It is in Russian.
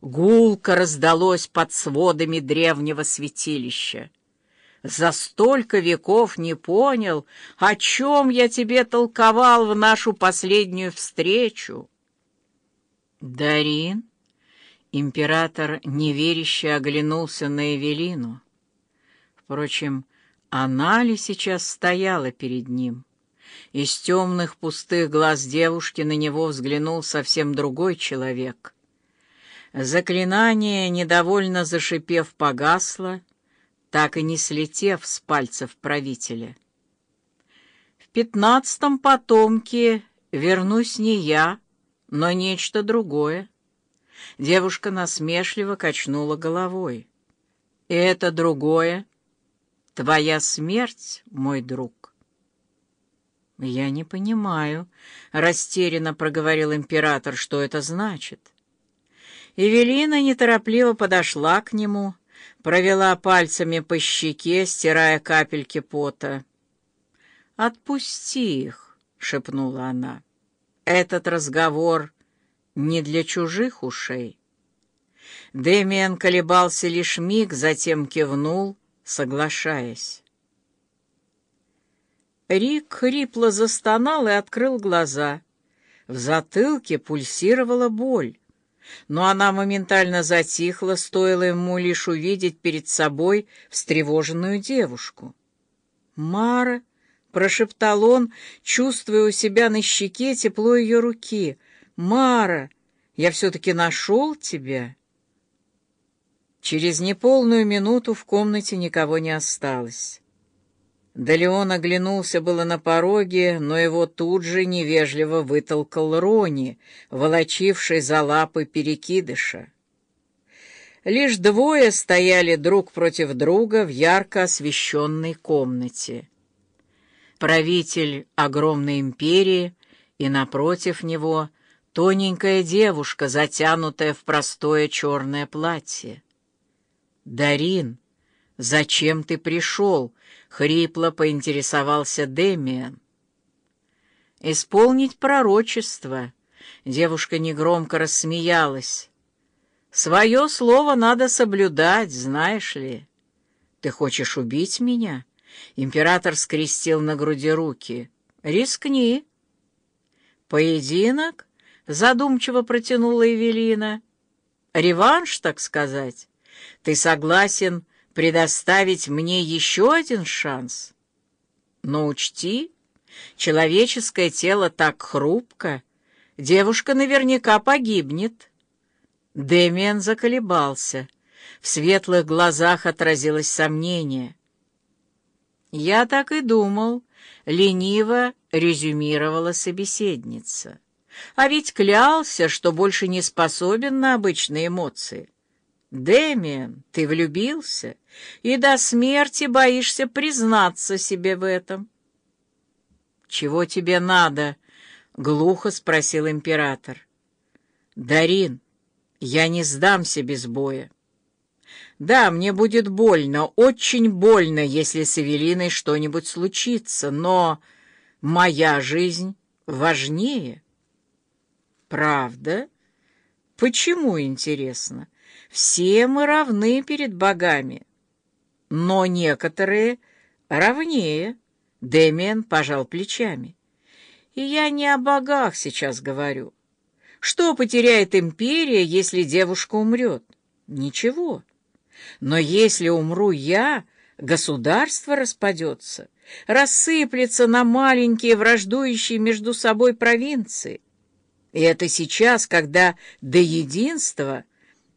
гулко раздалось под сводами древнего святилища. За столько веков не понял, о чем я тебе толковал в нашу последнюю встречу. Дарин, император неверяще оглянулся на Эвелину. Впрочем, она ли сейчас стояла перед ним? Из темных пустых глаз девушки на него взглянул совсем другой человек. Заклинание, недовольно зашипев, погасло, так и не слетев с пальцев правителя. В пятнадцатом потомке вернусь не я, но нечто другое. Девушка насмешливо качнула головой. И это другое — твоя смерть, мой друг. «Я не понимаю», — растерянно проговорил император, — «что это значит?» Эвелина неторопливо подошла к нему, провела пальцами по щеке, стирая капельки пота. «Отпусти их», — шепнула она. «Этот разговор не для чужих ушей». Дэмиан колебался лишь миг, затем кивнул, соглашаясь. Рик хрипло застонал и открыл глаза. В затылке пульсировала боль но она моментально затихла, стоило ему лишь увидеть перед собой встревоженную девушку. «Мара!» — прошептал он, чувствуя у себя на щеке тепло ее руки. «Мара, я все-таки нашел тебя!» Через неполную минуту в комнате никого не осталось. Да Леон оглянулся было на пороге, но его тут же невежливо вытолкал Рони, волочивший за лапы перекидыша. Лишь двое стояли друг против друга в ярко освещенной комнате. Правитель огромной империи и напротив него тоненькая девушка, затянутая в простое черное платье. «Дарин, зачем ты пришел?» — хрипло поинтересовался Демиан. «Исполнить пророчество», — девушка негромко рассмеялась. «Свое слово надо соблюдать, знаешь ли. Ты хочешь убить меня?» Император скрестил на груди руки. «Рискни». «Поединок?» — задумчиво протянула Эвелина. «Реванш, так сказать? Ты согласен предоставить мне еще один шанс. Но учти, человеческое тело так хрупко, девушка наверняка погибнет. Дэмиан заколебался. В светлых глазах отразилось сомнение. «Я так и думал», — лениво резюмировала собеседница. «А ведь клялся, что больше не способен на обычные эмоции». Дэмиан, ты влюбился и до смерти боишься признаться себе в этом. «Чего тебе надо?» — глухо спросил император. «Дарин, я не сдамся без боя. Да, мне будет больно, очень больно, если с Эвелиной что-нибудь случится, но моя жизнь важнее». «Правда? Почему, интересно?» Все мы равны перед богами, но некоторые равнее. Дэмиен пожал плечами. И я не о богах сейчас говорю. Что потеряет империя, если девушка умрет? Ничего. Но если умру я, государство распадется, рассыплется на маленькие враждующие между собой провинции. И это сейчас, когда до единства